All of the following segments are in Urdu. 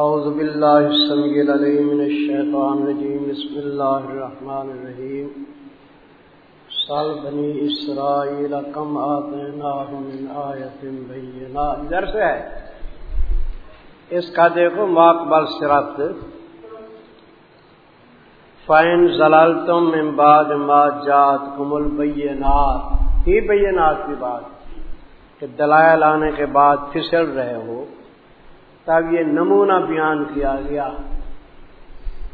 أعوذ بالله السميع العليم من الشيطان الرجيم بسم الله الرحمن الرحيم سال بني إسرائيل كم آتيناهم من آية بينا ادھر سے ہے۔ اس کا دیکھو ماقبل صرف فائن زلال تم من بعد ما جات کم البینات ہی بینات کی بات کہ دلائل آنے کے بعد پھسل رہے ہو۔ تب یہ نمونہ بیان کیا گیا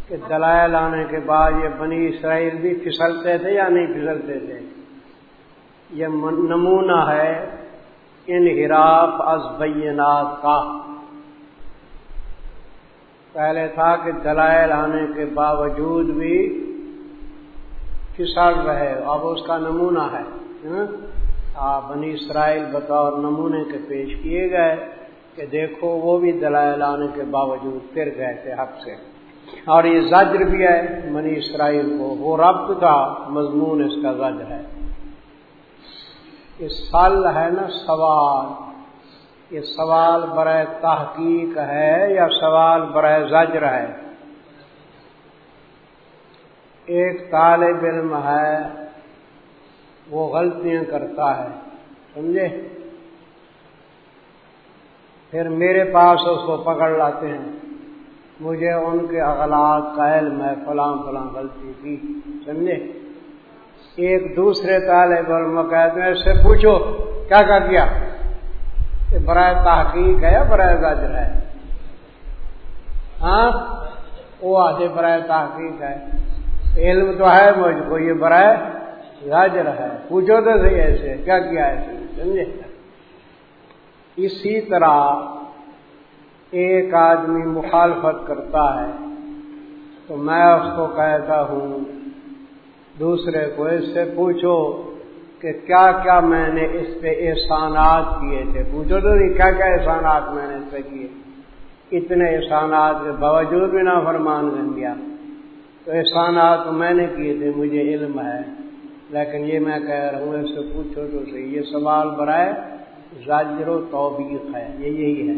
کہ دلائل آنے کے بعد یہ بنی اسرائیل بھی پھسلتے تھے یا نہیں پھسلتے تھے؟ یہ نمونہ ہے ان ہراف از بینات کا۔ پہلے تھا کہ دلائل آنے کے باوجود بھی پھسل رہے، اب اس کا نمونہ ہے۔ ہاں؟ بنی اسرائیل بطور نمونے کے پیش کیے گئے۔ کہ دیکھو وہ بھی دلائل آنے کے باوجود پھر گئے تھے حق سے۔ اور یہ زجر بھی ہے منی اسرائیل کو۔ وہ ربط کا مضمون اس کا زجر ہے۔ یہ سل ہے نا سوال۔ یہ سوال برائے تحقیق ہے یا سوال برائے زجر ہے؟ ایک طالب علم ہے، وہ غلطیاں کرتا ہے، سمجھے؟ پھر میرے پاس اس کو پکڑ لاتے ہیں۔ مجھے ان کے اخلاق کا علم ہے، فلاں فلاں غلطی کی سمجھے؟ ایک دوسرے طالب علم کہتے ہیں، اس سے پوچھو، کیا کیا کیا کہ برائے تحقیق ہے یا برائے زجر ہے؟ ہاں؟ وہ آدھے برائے تحقیق ہے۔ علم تو ہے مجھ کو، یہ برائے زجر ہے۔ پوچھو تو صحیح ایسے، کیا کیا ایسے سمجھے؟ اسی طرح ایک آدمی مخالفت کرتا ہے تو میں اس کو کہتا ہوں، دوسرے کو اس سے پوچھو کہ کیا کیا میں نے اس پہ احسانات کیے تھے؟ پوچھو تو نہیں، کیا کیا احسانات میں نے اس پہ کیے؟ اتنے احسانات کے باوجود بھی نہ فرمان بن گیا۔ تو احسانات میں نے کیے تھے، مجھے علم ہے، لیکن یہ میں کہہ رہا ہوں، اس سے پوچھو تو صحیح، یہ سوال برائے زجر و توبیق ہے، یہ یہی ہے۔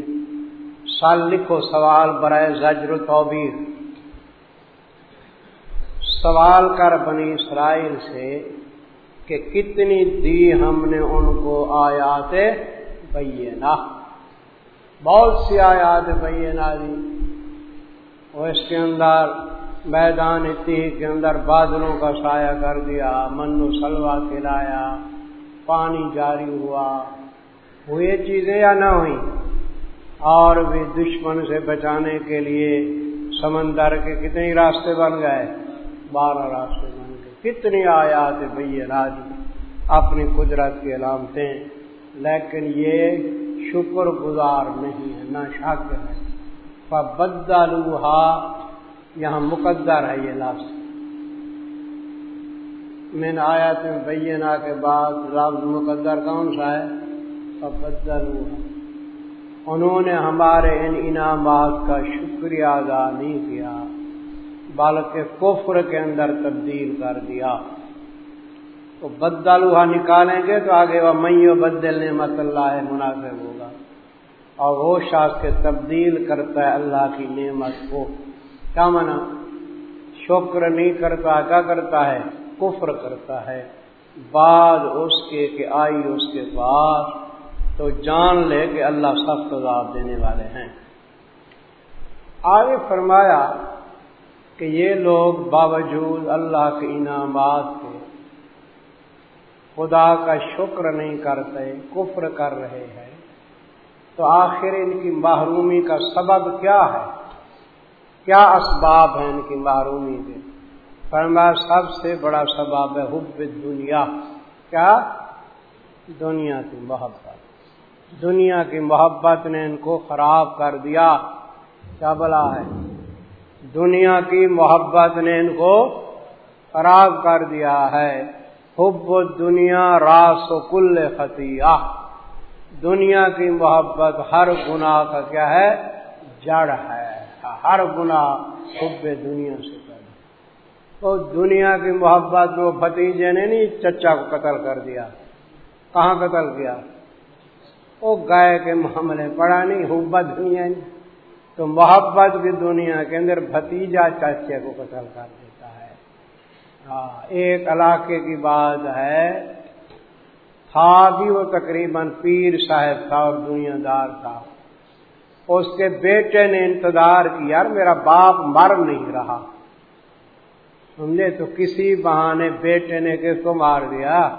سال لکھو سوال برائے زجر و توبیق۔ سوال کر بنی اسرائیل سے کہ کتنی دی ہم نے ان کو آیات بینا بہت سی آیات بینا دی۔ اور اس کے اندر میدان اتحی کے اندر بادلوں کا سایہ کر دیا، منو سلوا کھلایا پانی جاری ہوا۔ ہوئی چیزیں یا نہ ہوئی اور بھی دشمن سے بچانے کے لیے سمندر کے کتنے راستے بن گئے۔ بارہ راستے بن گئے۔ کتنی آیات بھائی راج اپنی قدرت کی علامتیں۔ لیکن یہ شکر گزار نہیں ہے، نہ شاکر ہے۔ بدلوہا یہاں مقدر ہے یہ لفظ۔ میں نے آیات میں بینا کے بعد لفظ مقدر کون سا ہے؟ انہوں نے ہمارے ان انعامات کا شکریہ ادا نہیں کیا، بلکہ کفر کے اندر تبدیل کر دیا۔ تو بدلوہا نکالیں گے تو آگے وہ میو بدل نعمت اللہ مناسب ہوگا۔ اور وہ شاخ کے تبدیل کرتا ہے اللہ کی نعمت کو۔ کیا منا شکر نہیں کرتا، کیا کرتا ہے؟ کفر کرتا ہے۔ بعد اس کے کہ آئی اس کے پاس تو جان لے کہ اللہ سخت عذاب دینے والے ہیں۔ آگے فرمایا کہ یہ لوگ باوجود اللہ کے انعامات کے خدا کا شکر نہیں کرتے، کفر کر رہے ہیں۔ تو آخر ان کی محرومی کا سبب کیا ہے؟ کیا اسباب ہیں ان کی محرومی کے؟ فرمایا سب سے بڑا سبب ہے حب دنیا کیا؟ دنیا کی محبت۔ دنیا کی محبت نے ان کو خراب کر دیا۔ کیا بلا ہے؟ دنیا کی محبت نے ان کو خراب کر دیا ہے۔ حب دنیا راس و کل خطیہ دنیا کی محبت ہر گناہ کا کیا ہے؟ جڑ ہے۔ ہر گناہ حب دنیا سے تو دنیا کی محبت وہ بھتیجے نے نہیں، چچا کو قتل کر دیا۔ کہاں قتل کیا؟ وہ گائے کے معاملے پڑا نہیں حبت دنیا تو محبت کی دنیا کے اندر بھتیجا چاچے کو قتل کر دیتا ہے۔ ہاں، ایک علاقے کی بات ہے۔ تھا بھی وہ تقریباً پیر صاحب تھا اور دنیا دار تھا۔ اس کے بیٹے نے انتظار کیا یار میرا باپ مر نہیں رہا۔ سمجھے تو کسی بہانے بیٹے نے کس کو مار دیا۔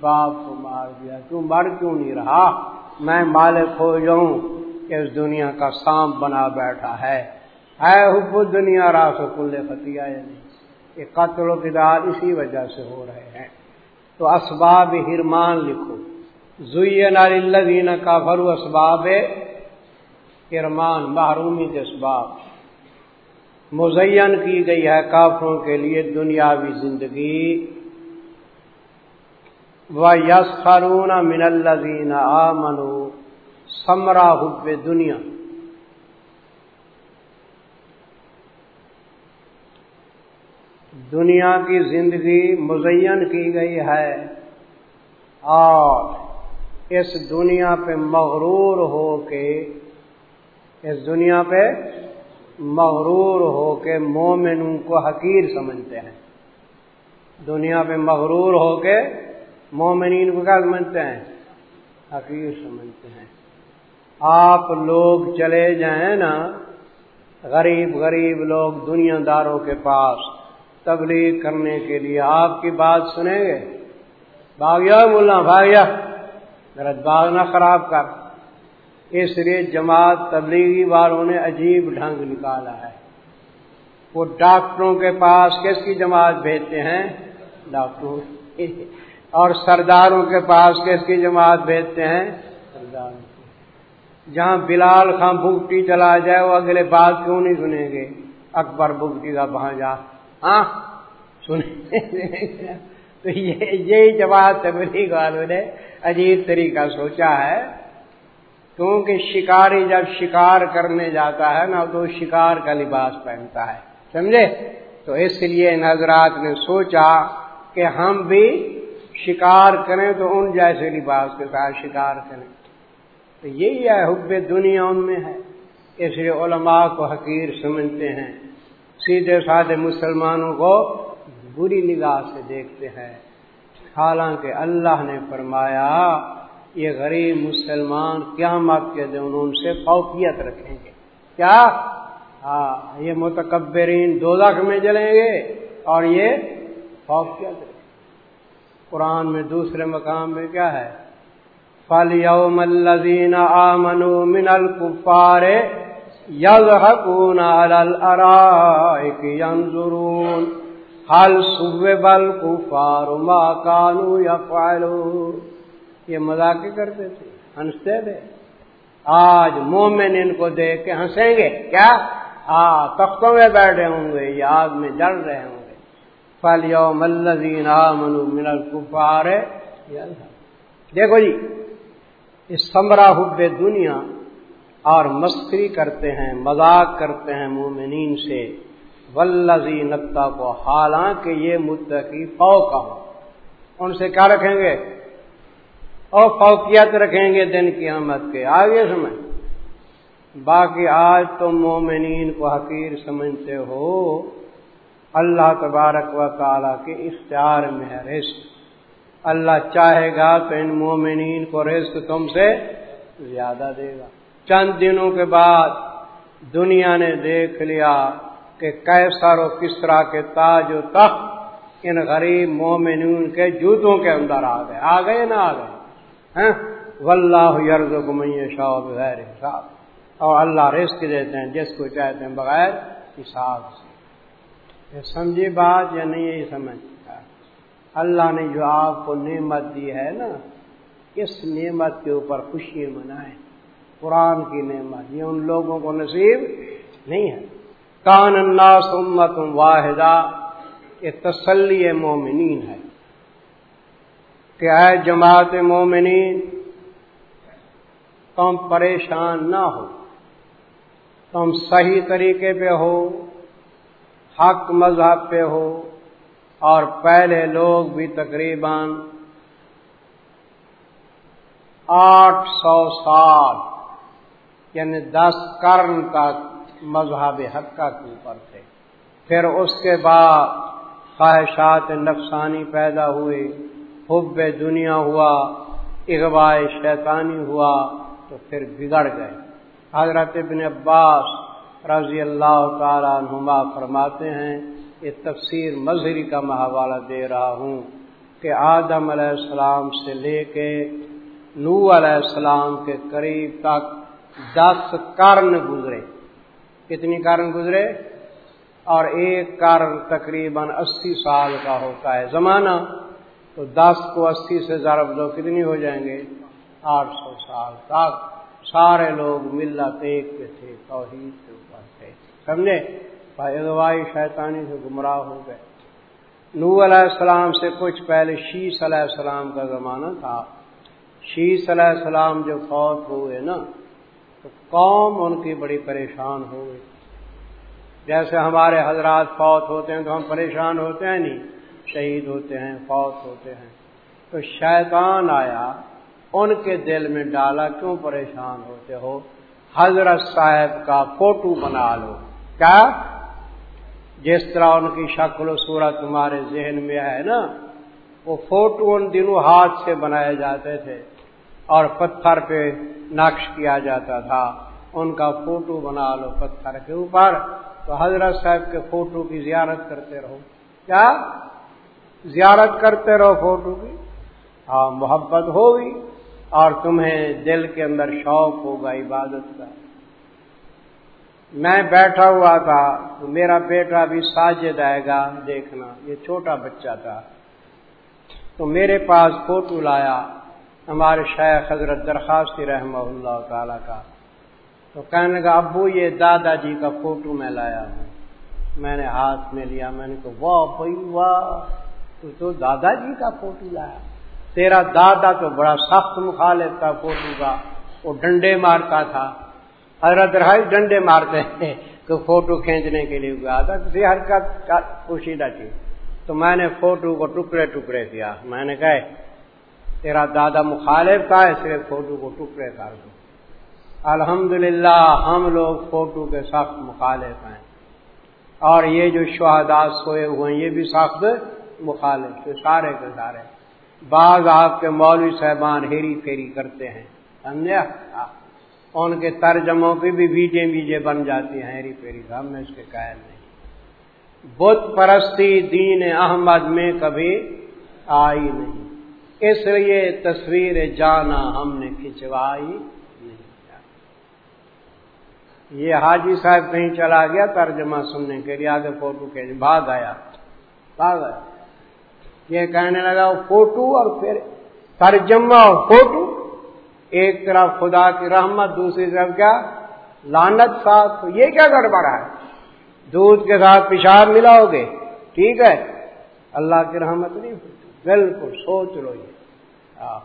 باپ کو مار دیا۔ تو مر کیوں نہیں رہا؟ میں مالک ہو جاؤں اس دنیا کا سام بنا بیٹھا ہے۔ اے حب دنیا راس کل فتیا یعنی یہ قتل و کدار اسی وجہ سے ہو رہے ہیں۔ تو اسباب ہرمان لکھو۔ زئی نالدین کا بھرو اسباب ارمان محرومی کے اسباب۔ مزین کی گئی ہے کافروں کے لیے دنیاوی زندگی۔ و یس خرون من الزین آ منو سمرا حب دنیا دنیا کی زندگی مزین کی گئی ہے اور اس دنیا پہ مغرور ہو کے اس دنیا پہ مغرور ہو کے مومنوں کو حقیر سمجھتے ہیں۔ دنیا پہ مغرور ہو کے مومنین کو کیا سمجھتے ہیں؟ حقیر سمجھتے ہیں۔ آپ لوگ چلے جائیں نا، غریب غریب لوگ دنیا داروں کے پاس تبلیغ کرنے کے لیے، آپ کی بات سنیں گے؟ بھاگیا ملا بھاگیا ذرا باغ نہ خراب کر۔ اس لیے جماعت تبلیغی والوں نے عجیب ڈھنگ نکالا ہے۔ وہ ڈاکٹروں کے پاس کس کی جماعت بھیجتے ہیں؟ ڈاکٹروں اور سرداروں کے پاس کس کی جماعت بھیجتے ہیں؟ سرداروں جہاں بلال خان بھگٹی چلا جائے، وہ اگلے بات کیوں نہیں سنیں گے؟ اکبر بھگٹی کا بہا جا۔ ہاں؟ سنیں تو یہی جماعت تبلیغ والوں نے عجیب طریقہ سوچا ہے۔ کیونکہ شکاری جب شکار کرنے جاتا ہے نا، تو شکار کا لباس پہنتا ہے۔ سمجھے؟ تو اس لیے نظرات نے سوچا کہ ہم بھی شکار کریں تو ان جیسے لباس کے ساتھ شکار کریں۔ تو یہی ہے حب دنیا ان میں ہے۔ اس لیے علماء کو حقیر سمجھتے ہیں۔ سیدھے سادھے مسلمانوں کو بری نگاہ سے دیکھتے ہیں۔ حالانکہ اللہ نے فرمایا، یہ غریب مسلمان قیامت کے دن ان سے فوقیت رکھیں گے۔ کیا؟ ہاں یہ متکبرین دو میں جلیں گے اور یہ فوقیت رکھیں قرآن میں دوسرے مقام میں کیا ہے؟ فل یوم الزین آمن من الکفار یزحکون ینظرون حل صبح بل کفار ما کانو یفعلون یہ مذاق کرتے تھے، ہنستے تھے۔ آج مومن ان کو دیکھ کے ہنسیں گے۔ کیا؟ ہاں تختوں میں بیٹھے ہوں گے، یہ آگ میں جل رہے ہوں گے۔ فل یوم الزین منو منل دیکھو جی اس سمرا حب دنیا اور مسکری کرتے ہیں، مذاق کرتے ہیں مومنین سے۔ ولزی نقطہ کو حالانکہ یہ متقی فوقا ان سے کیا رکھیں گے؟ اور فوقیت رکھیں گے دن کی آمد کے۔ آگے سمجھ۔ باقی آج تم مومنین کو حقیر سمجھتے ہو۔ اللہ تبارک و تعالی کے اختیار میں ہے رزق۔ اللہ چاہے گا تو ان مومنین کو رزق تم سے زیادہ دے گا۔ چند دنوں کے بعد دنیا نے دیکھ لیا کہ کیسر و کسرا کے تاج و تخت ان غریب مومنین کے جوتوں کے اندر آ گئے۔ آ گئے نہ آ گئے؟ ہاں؟ واللہ یرز کو شاہ بغیر حساب۔ اور اللہ رزق دیتے ہیں جس کو چاہتے ہیں بغیر حساب سے۔ یہ سمجھی بات یا نہیں یہی سمجھتا اللہ نے جو آپ کو نعمت دی ہے نا، اس نعمت کے اوپر خوشی منائے قرآن کی نعمت، یہ ان لوگوں کو نصیب نہیں ہے۔ کان الناس امت واحدہ، یہ تسلی مومنین ہے۔ کہ اے جماعت مومنین، تم پریشان نہ ہو۔ تم صحیح طریقے پہ ہو۔ حق مذہب پہ ہو اور پہلے لوگ بھی تقریباً آٹھ سو سال یعنی دس کرن تک مذہب حقہ کے اوپر تھے۔ پھر اس کے بعد خواہشات نفسانی پیدا ہوئے، حب دنیا ہوا اغوا شیطانی ہوا تو پھر بگڑ گئے۔ حضرت ابن عباس رضی اللہ تعالیٰ نما فرماتے ہیں، یہ تفسیر مظہری کا محاورہ دے رہا ہوں کہ آدم علیہ السلام سے لے کے نو علیہ السلام کے قریب تک دس کرن گزرے۔ کتنی کارن گزرے؟ اور ایک کارن تقریباً اسی سال کا ہوتا ہے۔ زمانہ تو دس کو اسی سے ضرب دو کتنی ہو جائیں گے؟ آٹھ سو سال تک۔ سارے لوگ ملا ایک کے تھے، توحید کے سمجھے اغوائی شیطانی سے گمراہ ہو گئے۔ نو علیہ السلام سے کچھ پہلے شیش علیہ السلام کا زمانہ تھا۔ شیش علیہ السلام جو فوت ہوئے نا، تو قوم ان کی بڑی پریشان ہو گئی۔ جیسے ہمارے حضرات فوت ہوتے ہیں تو ہم پریشان ہوتے ہیں نہیں، شہید ہوتے ہیں، فوت ہوتے ہیں۔ تو شیطان آیا، ان کے دل میں ڈالا، کیوں پریشان ہوتے ہو؟ حضرت صاحب کا فوٹو بنا لو۔ کیا جس طرح ان کی شکل و صورت تمہارے ذہن میں ہے نا، وہ فوٹو ان دنوں ہاتھ سے بنائے جاتے تھے اور پتھر پہ نقش کیا جاتا تھا۔ ان کا فوٹو بنا لو پتھر کے اوپر۔ تو حضرت صاحب کے فوٹو کی زیارت کرتے رہو۔ کیا؟ زیارت کرتے رہو فوٹو کی۔ ہاں محبت ہوگی اور تمہیں دل کے اندر شوق ہوگا عبادت کا۔ میں بیٹھا ہوا تھا تو میرا بیٹا بھی ساجد آئے گا دیکھنا، یہ چھوٹا بچہ تھا۔ تو میرے پاس فوٹو لایا ہمارے شیخ حضرت درخواست رحمہ اللہ تعالی کا۔ تو کہنے کا ابو، یہ دادا جی کا فوٹو میں لایا ہوں۔ میں نے ہاتھ میں لیا، میں نے کہا، واہ بھائی، واہ۔ تو تو دادا جی کا فوٹو لایا۔ تیرا دادا تو بڑا سخت مخالف تھا فوٹو کا، وہ ڈنڈے مارتا تھا۔ حضرت رہائی ڈنڈے مارتے ہیں کہ فوٹو کھینچنے کے لیے گیا تھا کسی حرکت پوشیدہ چیز۔ تو میں نے فوٹو کو ٹکڑے ٹکڑے کیا۔ میں نے کہے تیرا دادا مخالف تھا، اس لیے فوٹو کو ٹکڑے کر دو۔ الحمد ہم لوگ فوٹو کے سخت مخالف ہیں۔ اور یہ جو شہادات سوئے ہوئے ہیں، یہ بھی سخت مخالف تھے سارے کے سارے۔ بعض آپ کے مولوی صاحبان ہیری پھیری کرتے ہیں۔ سمجھا ان کے ترجموں پہ بھی بیجے بیجے بن جاتی ہیں ہیری پیری ہم میں اس کے قائل نہیں۔ بت پرستی دین احمد میں کبھی آئی نہیں۔ اس لیے تصویر جانا ہم نے کھنچوائی نہیں۔ یہ حاجی صاحب کہیں چلا گیا ترجمہ سننے کے لیے، آگے فوٹو کے بھاگ آیا۔ بھاگ آیا۔ یہ کہنے لگا فوٹو اور پھر ترجمہ اور فوٹو۔ ایک طرف خدا کی رحمت، دوسری طرف کیا؟ لانت ساتھ۔ یہ کیا گڑبڑ ہے؟ دودھ کے ساتھ پیشاب ملاؤ گے؟ ٹھیک ہے۔ اللہ کی رحمت نہیں بالکل سوچ لو یہ۔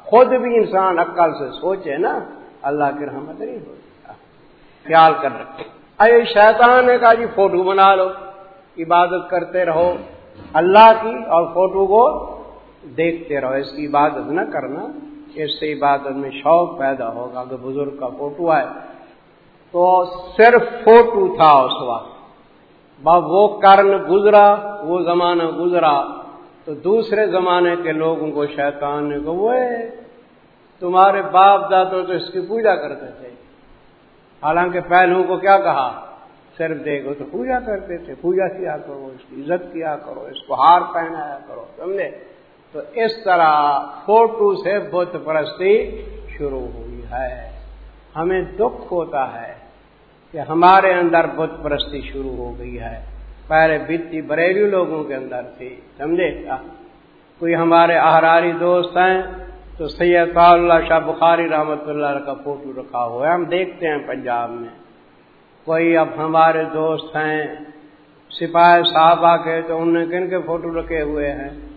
خود بھی انسان عقل سے سوچے نا، اللہ کی رحمت نہیں ہوتی۔ خیال کر رکھے ارے شیطان نے کہا جی فوٹو بنا لو۔ عبادت کرتے رہو۔ اللہ کی اور فوٹو کو دیکھتے رہو۔ اس کی عبادت نہ کرنا۔ اس سے عبادت میں شوق پیدا ہوگا کہ بزرگ کا فوٹو آئے تو صرف فوٹو تھا اس وقت۔ وہ کرن گزرا، وہ زمانہ گزرا، تو دوسرے زمانے کے لوگوں کو شیطان نے کہ وہ تمہارے باپ دادو تو اس کی پوجا کرتے تھے۔ حالانکہ پہلو کو کیا کہا؟ صرف دیکھو تو پوجا کرتے تھے، پوجا کیا کرو، اس کی عزت کیا کرو، اس کو ہار پہنایا کرو، سمجھے؟ تو اس طرح فوٹو سے بت پرستی شروع ہوئی ہے۔ ہمیں دکھ ہوتا ہے کہ ہمارے اندر بت پرستی شروع ہو گئی ہے۔ پہلے بتی بریلی لوگوں کے اندر تھی، سمجھے؟ کیا کوئی ہمارے احراری دوست ہیں تو سید اللہ شاہ بخاری رحمت اللہ کا فوٹو رکھا ہوا ہے۔ ہم دیکھتے ہیں پنجاب میں۔ کوئی اب ہمارے دوست ہیں، سپاہی صاحبہ کے تو انہوں نے کن کے فوٹو رکھے ہوئے ہیں؟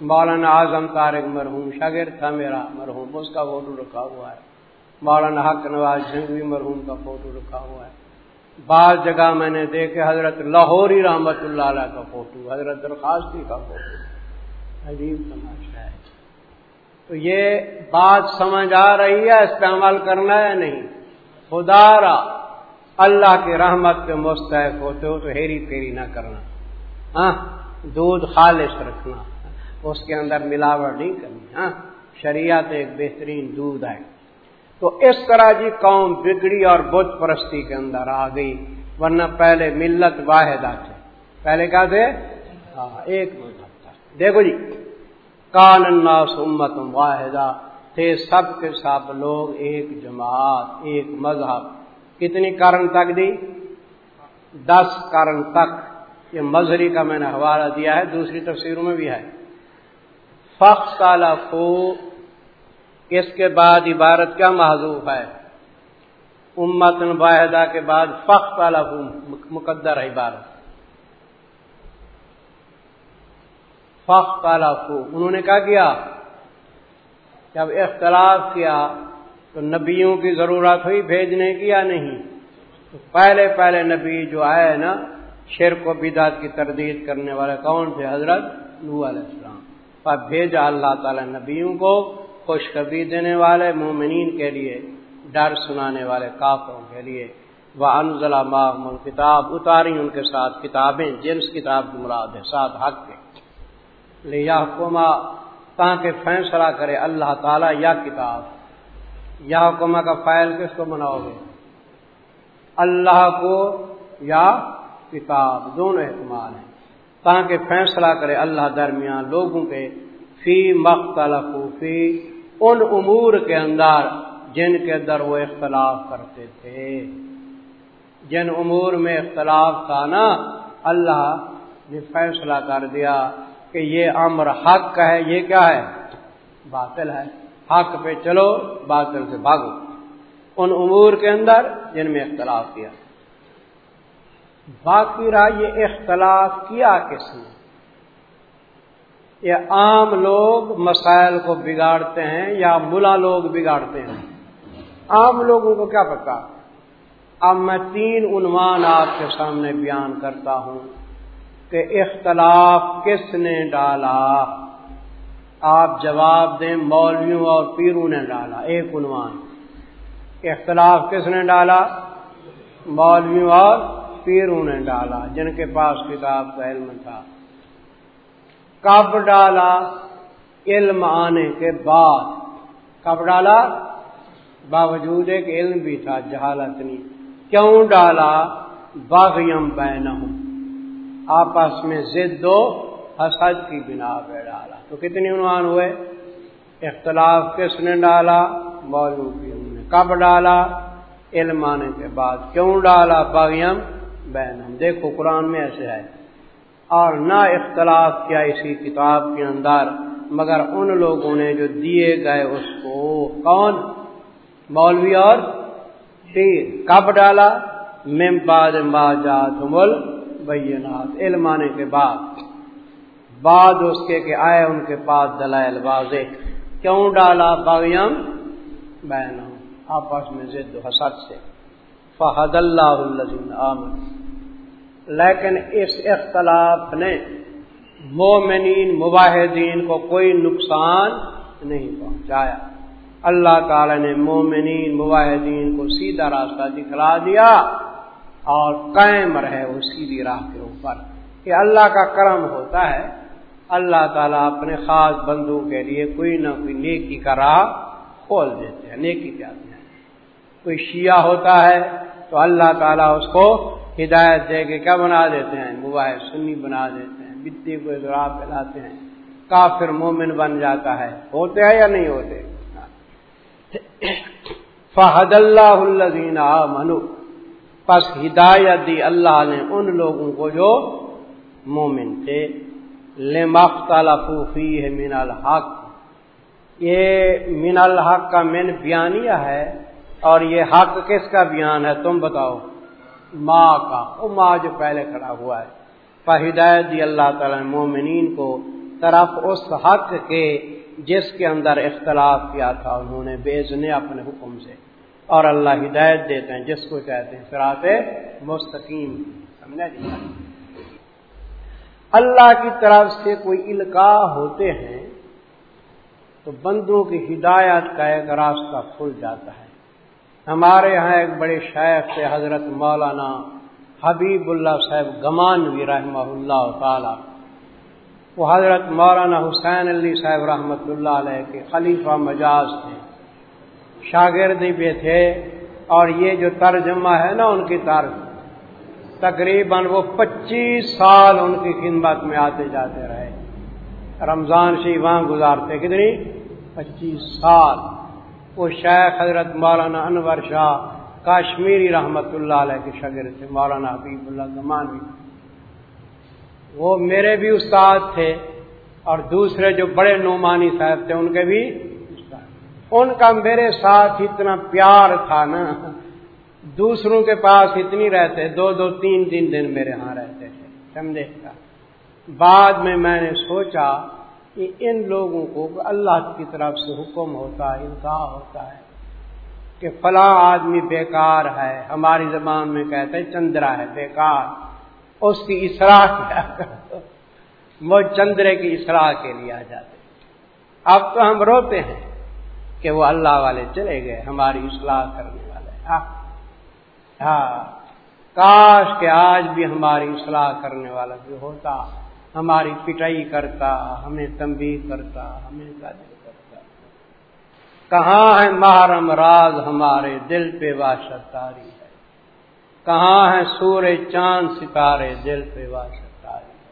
مولانا اعظم طارق مرحوم شاگرد تھا میرا، مرحوم، اس کا فوٹو رکھا ہوا ہے۔ مولانا حق نواز جنگوی مرحوم کا فوٹو رکھا ہوا ہے۔ بعض جگہ میں نے دیکھے حضرت لاہوری رحمت اللہ علیہ کا فوٹو، حضرت درخواستی کا فوٹو۔ عجیب تماشا ہے۔ تو یہ بات سمجھ آ رہی ہے، استعمال کرنا ہے نہیں؟ خدارا اللہ کی رحمت پہ مستحق ہوتے ہو تو ہیری پھیری نہ کرنا۔ ہاں دودھ خالص رکھنا۔ اس کے اندر ملاوٹ نہیں کرنی ہاں؟ شریعت ایک بہترین دودھ ہے۔ تو اس طرح جی قوم بگڑی اور بت پرستی کے اندر آ گئی، ورنہ پہلے ملت واحدہ تھے پہلے کیا تھے؟ ہاں، ایک مذہب تھا دیکھو جی کان الناس امت واحدہ۔ تھے سب کے سب لوگ ایک جماعت، ایک مذہب۔ کتنی کرن تک دی؟ دس کرن تک۔ یہ مظہری کا میں نے حوالہ دیا ہے، دوسری تفسیروں میں بھی ہے۔ فخ فو اس کے بعد عبارت کیا محضوف ہے؟ امت واحدہ کے بعد فخ فو مقدر ہے عبارت۔ فخ فو انہوں نے کیا کیا؟ جب اختلاف کیا تو نبیوں کی ضرورت ہوئی بھیجنے کی یا نہیں؟ تو پہلے پہلے نبی جو آئے نا، شرک و بدعت کی تردید کرنے والے کون تھے؟ حضرت نو علیہ السلام۔ پر بھیجا اللہ تعالی نبیوں کو خوشخبری دینے والے مومنین کے لیے، ڈر سنانے والے کافروں کے لیے۔ وہ انزلہ محمد کتاب اتاری ان کے ساتھ کتابیں، جنس کتاب کی مراد ہے، ساتھ حق کے۔ لیا حکومہ تاکہ فیصلہ کرے اللہ تعالیٰ یا کتاب۔ یا حکمہ کا فائل کس کو مناؤ گے؟ اللہ کو یا کتاب، دونوں احتمال ہیں۔ تاکہ فیصلہ کرے اللہ درمیان لوگوں کے فی مختلف فی ان امور کے اندر جن کے اندر وہ اختلاف کرتے تھے۔ جن امور میں اختلاف تھا نا، اللہ نے فیصلہ کر دیا کہ یہ امر حق کا ہے، یہ کیا ہے؟ باطل ہے۔ حق پہ چلو، باطل سے بھاگو۔ ان امور کے اندر جن میں اختلاف کیا۔ باقی رہا یہ اختلاف کیا کس نے؟ یہ عام لوگ مسائل کو بگاڑتے ہیں یا ملا لوگ بگاڑتے ہیں؟ عام لوگوں کو کیا پتا؟ اب میں تین عنوان آپ کے سامنے بیان کرتا ہوں کہ اختلاف کس نے ڈالا؟ آپ جواب دیں، مولویوں اور پیروں نے ڈالا، ایک عنوان۔ اختلاف کس نے ڈالا؟ مولویوں اور پیروں نے ڈالا، جن کے پاس کتاب کا علم تھا۔ کب ڈالا؟ علم آنے کے بعد۔ کب ڈالا؟ باوجود ایک علم بھی تھا، جہالت نہیں۔ کیوں ڈالا؟ باغیم بین آپس میں زد و حسد کی بنا پہ ڈالا۔ تو کتنی عنوان ہوئے؟ اختلاف کس نے ڈالا؟ مولوی نے کب ڈالا؟ علم آنے کے بعد۔ کیوں ڈالا؟ باغیم بین دیکھو قرآن میں ایسے ہے۔ اور نہ اختلاف کیا اسی کتاب کے اندر، مگر ان لوگوں نے جو دیے گئے اس کو کون؟ مولوی اور پیر۔ کب ڈالا؟ مم بعد ما جات مل بینات علم آنے کے بعد۔ بعد اس کے کہ آئے ان کے پاس دلائل واضح۔ کیوں ڈالا؟ باغیم بین آپس میں زد و حسد سے۔ فہد اللہ عامر لیکن اس اختلاف نے مومنین مباحدین کو کوئی نقصان نہیں پہنچایا۔ اللہ تعالی نے مومنین مباحدین کو سیدھا راستہ دکھلا دیا اور قائم رہے وہ سیدھی راہ کے اوپر۔ کہ اللہ کا کرم ہوتا ہے، اللہ تعالیٰ اپنے خاص بندوں کے لیے کوئی نہ کوئی نیکی کا راہ کھول دیتے ہیں، نیکی کہتے ہیں۔ کوئی شیعہ ہوتا ہے تو اللہ تعالیٰ اس کو ہدایت دے کے کیا بنا دیتے ہیں؟ مباحث سنی بنا دیتے ہیں بتی کو اضرا پھیلاتے ہیں۔ کافر مومن بن جاتا ہے۔ ہوتے ہیں یا نہیں ہوتے؟ فہد اللہ الدین منو پس ہدایت دی اللہ نے ان لوگوں کو جو مومن تھے۔ لے مختلفی ہے من الحق۔ یہ من الحق کا من بیانیہ ہے۔ اور یہ حق کس کا بیان ہے تم بتاؤ؟ ماں کا۔ وہ ماں جو پہلے کھڑا ہوا ہے۔ پر ہدایت دی اللہ تعالی مومنین کو طرف اس حق کے جس کے اندر اختلاف کیا تھا، انہوں نے بیچنے اپنے حکم سے۔ اور اللہ ہدایت دیتے ہیں، جس کو کہتے ہیں سراط مستقیم۔ سمجھا جی؟ اللہ کی طرف سے کوئی القاع ہوتے ہیں تو بندوں کی ہدایت کا ایک راستہ کھل جاتا ہے۔ ہمارے یہاں ایک بڑے شیخ سے حضرت مولانا حبیب اللہ صاحب گمانوی رحمہ اللہ تعالی۔ وہ حضرت مولانا حسین علی صاحب رحمۃ اللہ علیہ کے خلیفہ مجاز تھے۔ شاگردی پہ تھے اور یہ جو ترجمہ ہے نا ان کی طرف، تقریباً وہ پچیس سال ان کی خدمت میں آتے جاتے رہے۔ رمضان شریف وہاں گزارتے کتنی؟ پچیس سال۔ وہ شیخ حضرت مولانا انور شاہ کاشمیری رحمت اللہ علیہ کے شگر تھے، مولانا حبیب اللہ زمانوی وہ میرے بھی استاد تھے اور دوسرے جو بڑے نعمانی صاحب تھے، ان کے بھی ان کا میرے ساتھ اتنا پیار تھا نا، دوسروں کے پاس اتنی رہتے، دو دو تین تین دن میرے ہاں رہتے تھے، سمجھے؟ بعد میں میں نے سوچا کہ ان لوگوں کو اللہ کی طرف سے حکم ہوتا ہے انکا ہوتا ہے کہ فلاں آدمی بیکار ہے۔ ہماری زبان میں کہتے ہیں چندرا ہے، بیکار۔ اس کی اصلاح کیا وہ چندرے کی اصلاح کے لیے آ جاتے اب تو ہم روتے ہیں کہ وہ اللہ والے چلے گئے، ہماری اصلاح کرنے والے ہاں۔ ہاں۔ کاش کہ آج بھی ہماری اصلاح کرنے والا بھی ہوتا۔ ہماری پٹائی کرتا، ہمیں تمبی کرتا، ہمیں کرتا۔ کہاں ہے محرم راز ہمارے دل پہ واشت تاری ہے؟ کہاں ہے سورج چاند ستارے دل پہ واشت تاری ہے؟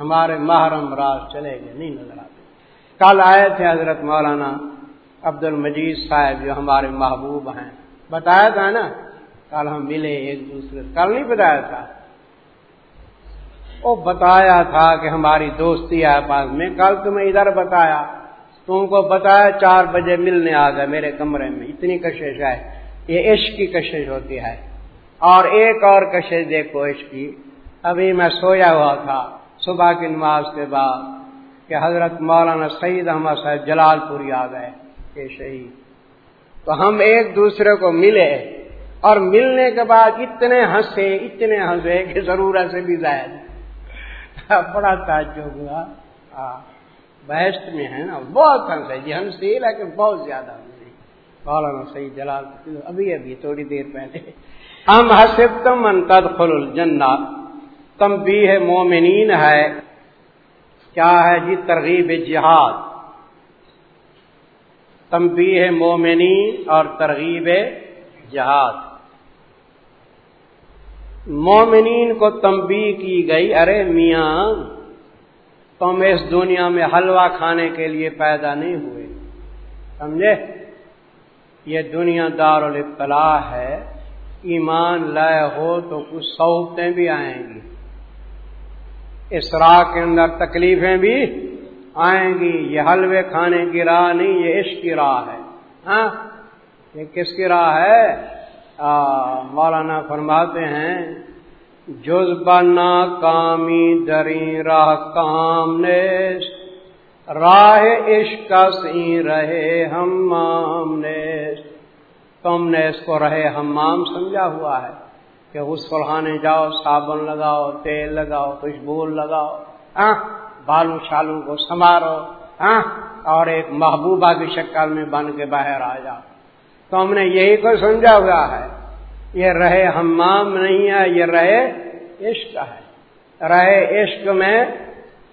ہمارے محرم راز چلے گئے، نہیں نظر آتے۔ کل آئے تھے حضرت مولانا عبد المجید صاحب جو ہمارے محبوب ہیں۔ بتایا تھا نا، کل ہم ملے ایک دوسرے کل نہیں بتایا تھا؟ وہ بتایا تھا کہ ہماری دوستی ہے پاس میں، کل تمہیں ادھر بتایا۔ تم کو بتایا چار بجے ملنے آ گئے میرے کمرے میں۔ اتنی کشش ہے۔ یہ عشق کی کشش ہوتی ہے۔ اور ایک اور کشش دیکھو عشق کی۔ ابھی میں سویا ہوا تھا صبح کی نماز کے بعد کہ حضرت مولانا سعید احمد صاحب جلال پوری آ گئے کہ شہید۔ تو ہم ایک دوسرے کو ملے اور ملنے کے بعد اتنے ہنسے اتنے ہنسے کہ ضرورت سے بھی زائد۔ بڑا تعجب ہوا۔ بحث میں ہے نا، بہت ہنسے جی ہنسی لیکن بہت زیادہ مولانا صحیح جلال ابھی ابھی تھوڑی دیر پہلے۔ ہم حسب تم انتد خل الجنا تم بھی ہے مومنین ہے۔ کیا ہے جی ترغیب جہاد۔ تمبی ہے مومنین اور ترغیب جہاد۔ مومنین کو تمبی کی گئی، ارے میاں، تم اس دنیا میں حلوہ کھانے کے لیے پیدا نہیں ہوئے۔ سمجھے؟ یہ دنیا دار الفلاح ہے، ایمان لائے ہو تو کچھ سہولتیں بھی آئیں گی۔ اس راہ کے اندر تکلیفیں بھی آئیں گی۔ یہ حلوے کھانے کی راہ نہیں، یہ عشق کی راہ ہے۔ ہاں یہ کس کی راہ ہے؟ مولانا فرماتے ہیں، جز بنا کامی دری راہ کام نے راہ عشق سی رہے ہمام نے تم نے اس کو رہے ہمام سمجھا ہوا ہے کہ اس فرحانے جاؤ، صابن لگاؤ، تیل لگاؤ، خوشبو لگاؤ۔ ہاں بالوں شالوں کو سنوارو۔ ہاں اور ایک محبوبہ کی شکل میں بن کے باہر آ جاؤ۔ تو ہم نے یہی کو سمجھا ہوا ہے۔ یہ رہے ہمام نہیں ہے، یہ رہے عشق ہے۔ رہے عشق میں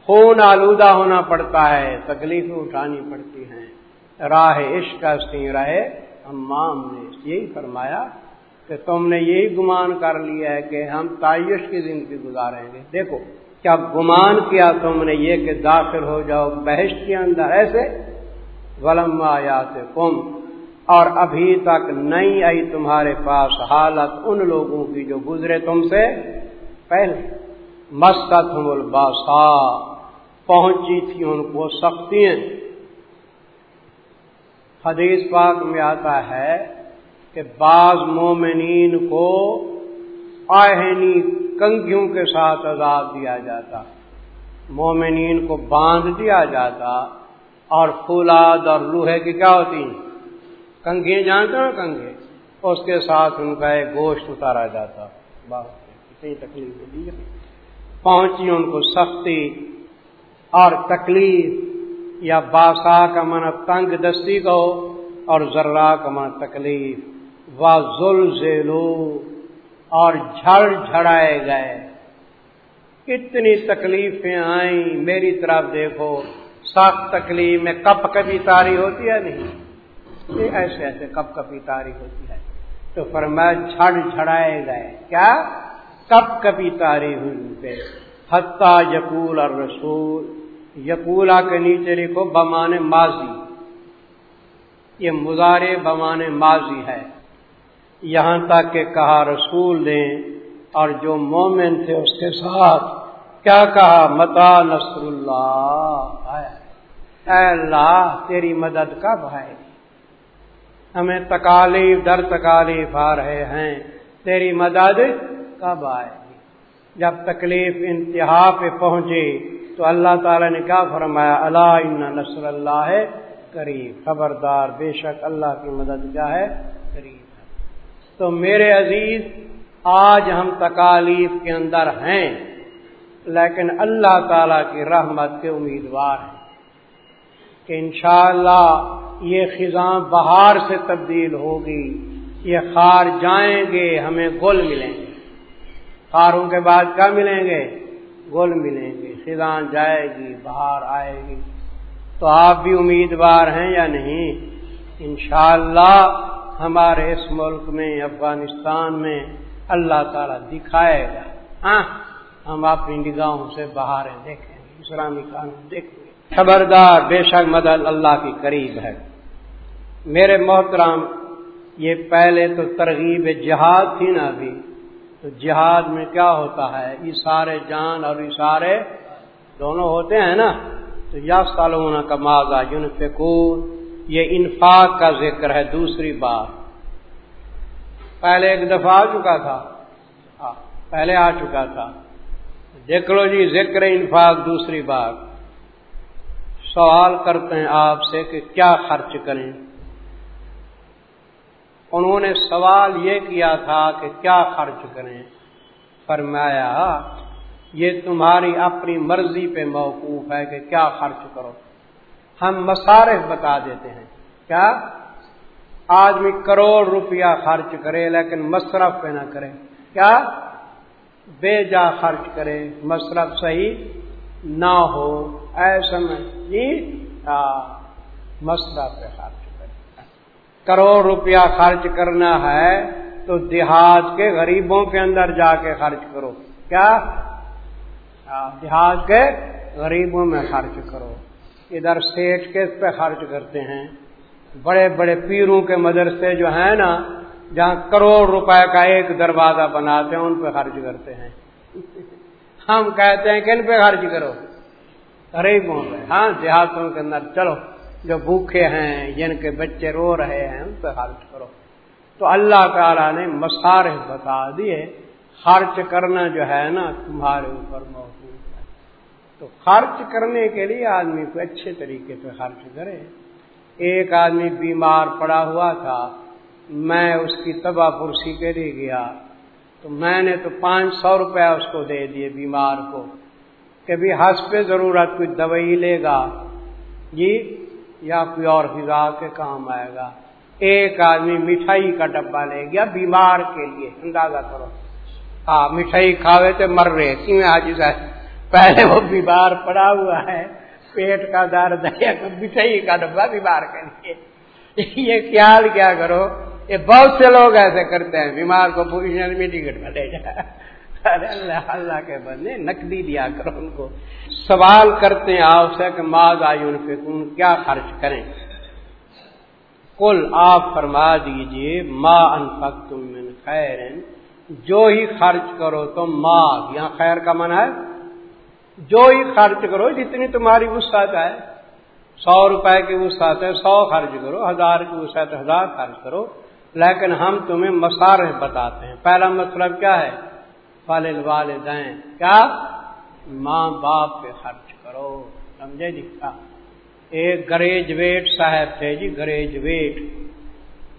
خون آلودہ ہونا پڑتا ہے، تکلیفیں اٹھانی پڑتی ہیں۔ راہ عشق کا سی رہے ہمام نے۔ یہی فرمایا کہ تم نے یہی گمان کر لیا ہے کہ ہم تعیش کی زندگی گزاریں گے۔ دیکھو، کیا گمان کیا تم نے یہ کہ داخل ہو جاؤ بحث کے اندر ایسے۔ غلم آیا کم اور ابھی تک نہیں آئی تمہارے پاس حالت ان لوگوں کی جو گزرے تم سے پہلے۔ مستت الباسا، پہنچی تھی ان کو سختی حدیث پاک میں آتا ہے کہ بعض مومنین کو آہنی کنگیوں کے ساتھ عذاب دیا جاتا، مومنین کو باندھ دیا جاتا اور فولاد اور لوہے کی کیا ہوتی؟ ہیں کنگے جانتے ہو کنگے اس کے ساتھ ان کا ایک گوشت اتارا جاتا۔ کتنی تکلیف ہوتی پہنچی ان کو سختی اور تکلیف، یا باسا کا من تنگ دستی کو، اور ذرا کا من تکلیف۔ و ظل اور جھڑ جھڑائے گئے۔ کتنی تکلیفیں آئیں، میری طرف دیکھو۔ سخت تکلیف میں کپ کبھی تاری ہوتی ہے نہیں؟ یہ ایسے ایسے کپ کبھی تاری ہوتی ہے۔ تو فرمایا جھڑ جھڑائے گئے۔ کیا؟ کب کبھی تاری ہوئی پہ۔ حتہ یقول اور رسول یقولا کے نیچے لکھو، بمان ماضی۔ یہ مزارے بمان ماضی ہے۔ یہاں تک کہ کہا رسول دیں اور جو مومن تھے اس کے ساتھ۔ کیا کہا؟ متا نصر اللہ اے اللہ، تیری مدد کب آئے گی ہمیں تکالیف، در تکالیف آ رہے ہیں۔ تیری مدد کب آئے گی؟ جب تکلیف انتہا پہ پہنچے تو اللہ تعالی نے کیا فرمایا؟ اللہ نصر اللہ قریب۔ خبردار، بے شک اللہ کی مدد کیا ہے قریب ہے۔ تو میرے عزیز، آج ہم تکالیف کے اندر ہیں، لیکن اللہ تعالی کی رحمت کے امیدوار ہیں کہ انشاءاللہ یہ خزاں بہار سے تبدیل ہوگی، یہ خار جائیں گے، ہمیں گل ملیں گے۔ خاروں کے بعد کیا ملیں گے؟ گل ملیں گے۔ خزاں جائے گی، بہار آئے گی۔ تو آپ بھی امیدوار ہیں یا نہیں؟ انشاءاللہ ہمارے اس ملک میں، افغانستان میں اللہ تعالی دکھائے گا۔ ہاں ہم اپنی نگاہوں سے بہاریں دیکھیں گے، اسلامی قانون دیکھیں گے۔ خبردار، بے شک مدد اللہ کی قریب ہے۔ میرے محترام یہ پہلے تو ترغیب جہاد تھی نا ابھی۔ تو جہاد میں کیا ہوتا ہے؟ اشارے جان اور اشارے دونوں ہوتے ہیں نا۔ تو یا سالون کا ماضا یون یہ انفاق کا ذکر ہے، دوسری بات۔ پہلے ایک دفعہ آ چکا تھا۔ ہاں، پہلے آ چکا تھا۔ دیکھ لو جی ذکر انفاق، دوسری بات۔ سوال کرتے ہیں آپ سے کہ کیا خرچ کریں؟ انہوں نے سوال یہ کیا تھا کہ کیا خرچ کریں؟ فرمایا، یہ تمہاری اپنی مرضی پہ موقوف ہے کہ کیا خرچ کرو۔ ہم مصارف بتا دیتے ہیں۔ کیا؟ آدمی کروڑ روپیہ خرچ کرے لیکن مصرف پہ نہ کرے۔ کیا؟ بے جا خرچ کرے، مصرف صحیح نہ ہو۔ ایسا میں جی مصرف پہ خرچ۔ کروڑ روپیہ خرچ کرنا ہے تو دیہات کے غریبوں کے اندر جا کے خرچ کرو۔ کیا؟ دیہات کے غریبوں میں خرچ کرو۔ ادھر سیٹ کس پہ خرچ کرتے ہیں؟ بڑے بڑے پیروں کے مدرسے جو ہیں نا، جہاں کروڑ روپے کا ایک دروازہ بناتے ہیں، ان پہ خرچ کرتے ہیں۔ ہم کہتے ہیں کن پہ خرچ کرو۔ غریبوں پہ۔ ہاں دیہاتوں کے اندر۔ چلو۔ جو بھوکے ہیں، جن کے بچے رو رہے ہیں، ان پہ خرچ کرو۔ تو اللہ تعالی نے مسار بتا دیے۔ خرچ کرنا جو ہے نا، تمہارے اوپر موجود ہے۔ تو خرچ کرنے کے لیے آدمی کو اچھے طریقے سے خرچ کرے۔ ایک آدمی بیمار پڑا ہوا تھا، میں اس کی تباہ پرسی کے لیے گیا۔ تو میں نے تو پانچ سو روپیہ اس کو دے دیے بیمار کو کہ بھی ہنس پہ ضرورت کچھ دوائی لے گا۔ جی یا کوئی اور فضا کے کام آئے گا۔ ایک آدمی مٹھائی کا ڈبہ لے گیا بیمار کے لیے، اندازہ کرو۔ ہاں مٹھائی کھاوے تو مر رہے، کیوں آج پہلے وہ بیمار پڑا ہوا ہے، پیٹ کا درد ہے مٹھائی کا ڈبہ بیمار کے لیے۔ یہ خیال کیا کرو، یہ بہت سے لوگ ایسے کرتے ہیں، بیمار کو پوزیشن میں ٹکٹ میں لے جائے ارے اللہ اللہ کے بندے نقدی دیا کرو ان کو۔ سوال کرتے ہیں آپ سے کہ ماض آئن فکون کیا خرچ کریں؟ کل آپ فرما دیجیے، ما انفق تم من خیر۔ جو ہی خرچ کرو تو ماں یہاں خیر کا من ہے۔ جو ہی خرچ کرو، جتنی تمہاری وسعت ہے۔ سو روپے کی وسعت ہے، سو خرچ کرو، ہزار کی وسعت ہزار خرچ کرو۔ لیکن ہم تمہیں مسارے بتاتے ہیں۔ پہلا مطلب کیا ہے؟ فل والدین، کیا؟ ماں باپ پہ خرچ کرو، سمجھے جی؟ کیا ایک گریجویٹ صاحب تھے جی گریجویٹ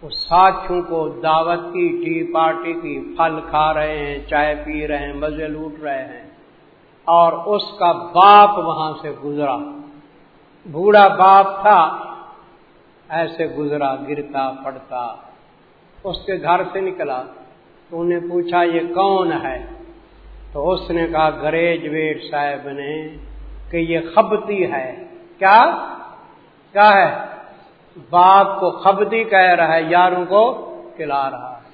وہ ساتھیوں کو دعوت کی، ٹی پارٹی کی، پھل کھا رہے ہیں، چائے پی رہے ہیں، مزے لوٹ رہے ہیں۔ اور اس کا باپ وہاں سے گزرا۔ بوڑھا باپ تھا، ایسے گزرا، گرتا، پڑتا۔ اس کے گھر سے نکلا۔ تو انہیں پوچھا، یہ کون ہے؟ تو اس نے کہا گریجویٹ صاحب نے کہ یہ خبتی ہے۔ کیا؟ کیا ہے؟ باپ کو خبتی کہہ رہا ہے، یاروں کو کھلا رہا ہے۔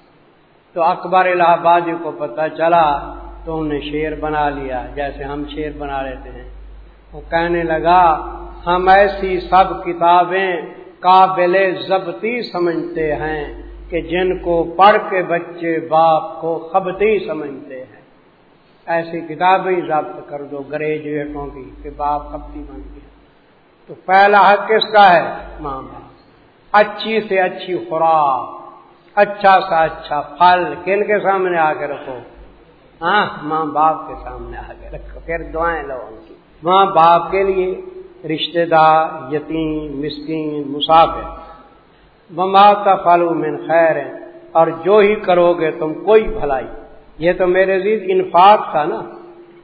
تو اکبر الہ آبادی کو پتہ چلا، تو انہیں شیر بنا لیا، جیسے ہم شیر بنا لیتے ہیں۔ وہ کہنے لگا، ہم ایسی سب کتابیں قابل ضبطی سمجھتے ہیں کہ جن کو پڑھ کے بچے باپ کو خبتی سمجھتے ہیں۔ ایسی کتابیں ضبط کر دو گریجویٹوں کی کہ باپ خبتی بن گیا۔ تو پہلا حق کس کا ہے؟ ماں باپ۔ اچھی سے اچھی خوراک اچھا سا اچھا پھل کن کے سامنے آ کے رکھو؟ ہاں ماں باپ کے سامنے آ کے رکھو۔ پھر دعائیں لو ان کی۔ ماں باپ کے لیے رشتے دار، یتیم، مسکین، مسافر۔ مما کا فالو من خیر ہے اور جو ہی کرو گے تم کوئی بھلائی۔ یہ تو میرے عزیز انفاق تھا نا۔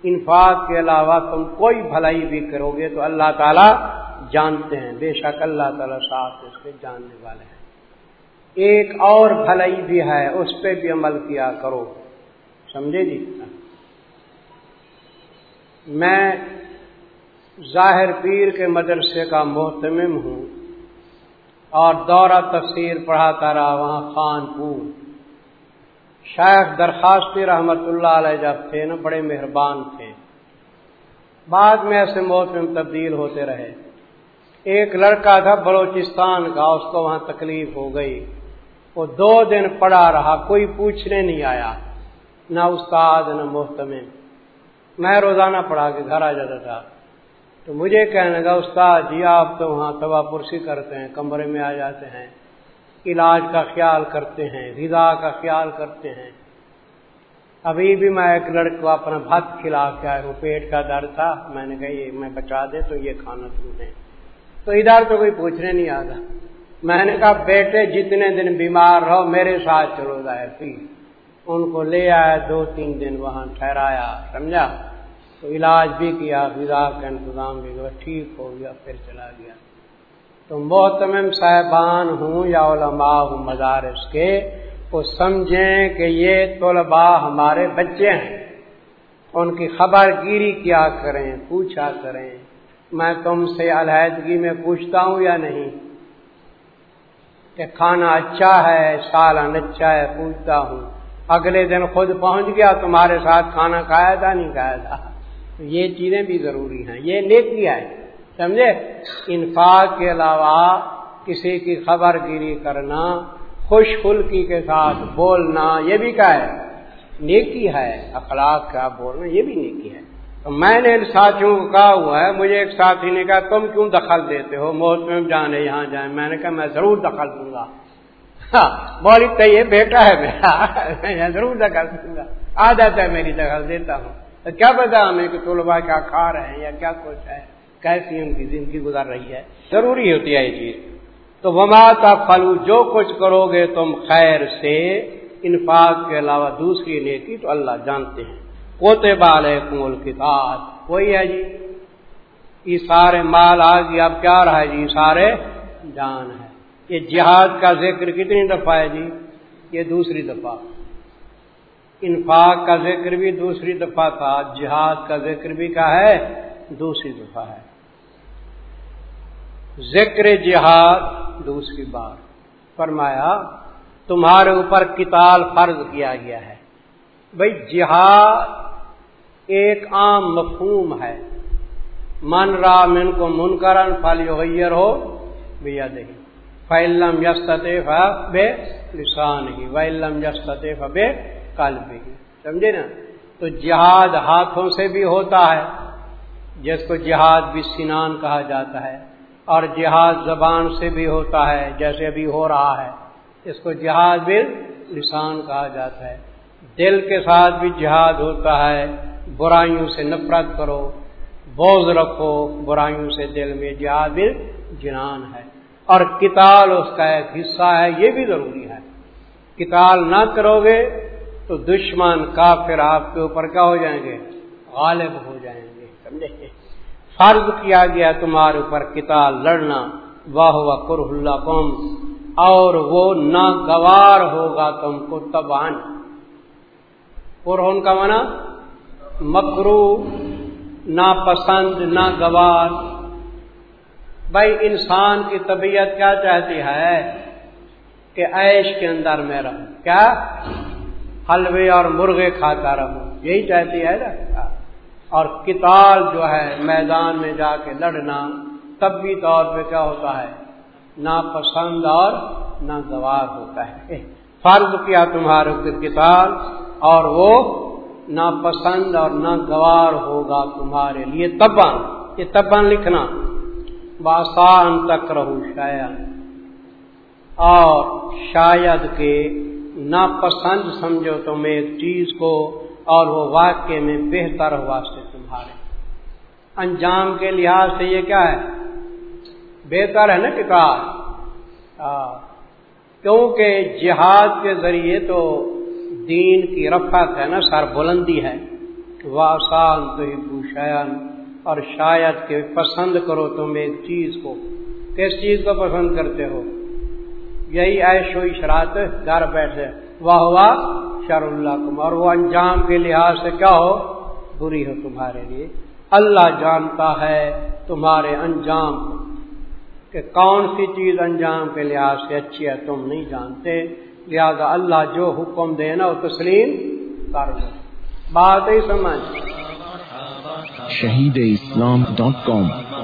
انفاق کے علاوہ تم کوئی بھلائی بھی کرو گے تو اللہ تعالیٰ جانتے ہیں۔ بے شک اللہ تعالیٰ صاحب اس کے جاننے والے ہیں۔ ایک اور بھلائی بھی ہے، اس پہ بھی عمل کیا کرو۔ سمجھے جی؟ میں ظاہر پیر کے مدرسے کا محتمم ہوں اور دورہ تفسیر پڑھاتا رہا، وہاں خان پور شیخ درخواستی رحمت اللہ علیہ جب تھے نا، بڑے مہربان تھے۔ بعد میں ایسے محتم تبدیل ہوتے رہے۔ ایک لڑکا تھا بلوچستان کا، اس کو وہاں تکلیف ہو گئی۔ وہ دو دن پڑا رہا، کوئی پوچھنے نہیں آیا، نہ استاد، نہ محتم میں روزانہ پڑھا کے گھر آ جاتا تھا۔ تو مجھے کہنے لگا، استاد جی آپ تو وہاں تباہ پرسی کرتے ہیں، کمرے میں آ جاتے ہیں۔ علاج کا خیال کرتے ہیں غذا کا خیال کرتے ہیں۔ ابھی بھی میں ایک لڑکے کو اپنا بھت کھلا کے آئے ہوں، پیٹ کا درد تھا، میں نے کہا یہ میں بچا دے تو یہ کھانا تم دیں۔ تو ادھر تو کوئی پوچھنے نہیں آتا۔ میں نے کہا بیٹے جتنے دن بیمار رہو، میرے ساتھ چلو ظاہر تھی ان کو لے آیا، دو تین دن وہاں ٹھہرایا، سمجھا؟ تو علاج بھی کیا غذا کا انتظام بھی ٹھیک ہو گیا، پھر چلا گیا۔ تو محتم صاحبان ہوں یا علماء ہوں مدارس کے، وہ سمجھیں کہ یہ طلباء ہمارے بچے ہیں۔ ان کی خبر گیری کیا کریں، پوچھا کریں۔ میں تم سے علیحدگی میں پوچھتا ہوں یا نہیں؟ کہ کھانا اچھا ہے سالن اچھا ہے، پوچھتا ہوں۔ اگلے دن خود پہنچ گیا، تمہارے ساتھ کھانا کھایا تھا، نہیں کھایا تھا۔ یہ چیزیں بھی ضروری ہیں۔ یہ نیکی ہے۔ سمجھے؟ انفاق کے علاوہ کسی کی خبر گیری کرنا، خوش خلکی کے ساتھ بولنا، یہ بھی کیا ہے؟ نیکی ہے، اخلاق کا بولنا، یہ بھی نیکی ہے۔ تو میں نے ان ساتھیوں کو کہا ہوا ہے، مجھے ایک ساتھی نے کہا، تم کیوں دخل دیتے ہو؟ موت میں جانے، یہاں جائیں۔ میں نے کہا، میں ضرور دخل دوں گا۔ ہاں بولی، تو یہ بیٹا ہے میرا۔ میں ضرور دخل دوں گا۔ عادت ہے میری، دخل دیتا ہوں۔ تو کیا پتا ہمیں کہ طلبا کیا کھا رہے ہیں یا کیا کچھ ہے۔ کیسی ان کی زندگی گزار رہی ہے؟ ضروری ہوتی ہے یہ چیز۔ تو وما کا فلو جو کچھ کرو گے تم خیر سے، انفاق کے علاوہ دوسری نیکی تو اللہ جانتے ہیں۔ پوتے بال ہے کمول کتاب وہی ہے جی۔ یہ سارے مال آ گیا، اب کیا رہا ہے جی؟ سارے جان ہے۔ یہ جہاد کا ذکر کتنی دفعہ ہے جی؟ یہ دوسری دفعہ۔ انفاق کا ذکر بھی دوسری دفعہ تھا، جہاد کا ذکر بھی کا ہے؟ دوسری دفعہ ہے۔ ذکر جہاد، دوسری بار فرمایا، تمہارے اوپر کتال فرض کیا گیا ہے۔ بھائی جہاد ایک عام مفہوم ہے۔ من را من کو من کرن فل ہو بھیا دہی فعلم یستف بے لسان ہی ویلم یستف بے کل بھی سمجھے نا؟ تو جہاد ہاتھوں سے بھی ہوتا ہے، جس کو جہاد بھی سنان کہا جاتا ہے۔ اور جہاد زبان سے بھی ہوتا ہے، جیسے ابھی ہو رہا ہے۔ اس کو جہاد بھی لسان کہا جاتا ہے۔ دل کے ساتھ بھی جہاد ہوتا ہے، برائیوں سے نفرت کرو بوز رکھو، برائیوں سے دل میں جہاد بھی جنان ہے۔ اور کتال اس کا ایک حصہ ہے، یہ بھی ضروری ہے۔ کتال نہ کرو گے تو دشمن کافر آپ کے اوپر کیا ہو جائیں گے؟ غالب ہو جائیں گے، سمجھے؟ فرض کیا گیا تمہارے اوپر کتاب لڑنا، واہ واہ قر اللہ قوم، اور وہ ناگوار ہوگا تم کو تبان ان کا منع مکرو، ناپسند، ناگوار۔ بھائی، انسان کی طبیعت کیا چاہتی ہے؟ کہ عیش کے اندر میں رہوں۔ کیا؟ حلوے اور مرغے کھاتا رہوں۔ یہی چاہتی ہے نا؟ اور کتال جو ہے میدان میں جا کے لڑنا طبی طور پہ کیا ہوتا ہے؟ ناپسند اور ناگوار ہوتا ہے۔ فرض کیا تمہارے کتاب اور وہ ناپسند اور ناگوار ہوگا تمہارے لیے۔ تبان یہ تبان لکھنا۔ باسان تک رہو شاید۔ اور شاید کہ ناپسند سمجھو تم ایک چیز کو۔ اور وہ واقع میں بہتر واسطے تمہارے۔ انجام کے لحاظ سے یہ کیا ہے؟ بہتر ہے نا کتاب کیونکہ جہاد کے ذریعے تو دین کی رفت ہے نا، سر بلندی ہے۔ واسان تو ہی اور شاید کہ پسند کرو تم ایک چیز کو۔ کس چیز کو پسند کرتے ہو؟ یہی ایش و اشرات گھر بیٹھے۔ واہ واہ، شر اللہ کم اور وہ انجام کے لحاظ سے کیا ہو؟ بری ہو تمہارے لیے۔ اللہ جانتا ہے تمہارے انجام کہ کون سی چیز انجام کے لحاظ سے اچھی ہے، تم نہیں جانتے۔ لہذا اللہ جو حکم دے نا، وہ تسلیم کر دو بات ہی سمجھ۔ شہید اسلام ڈاٹ کام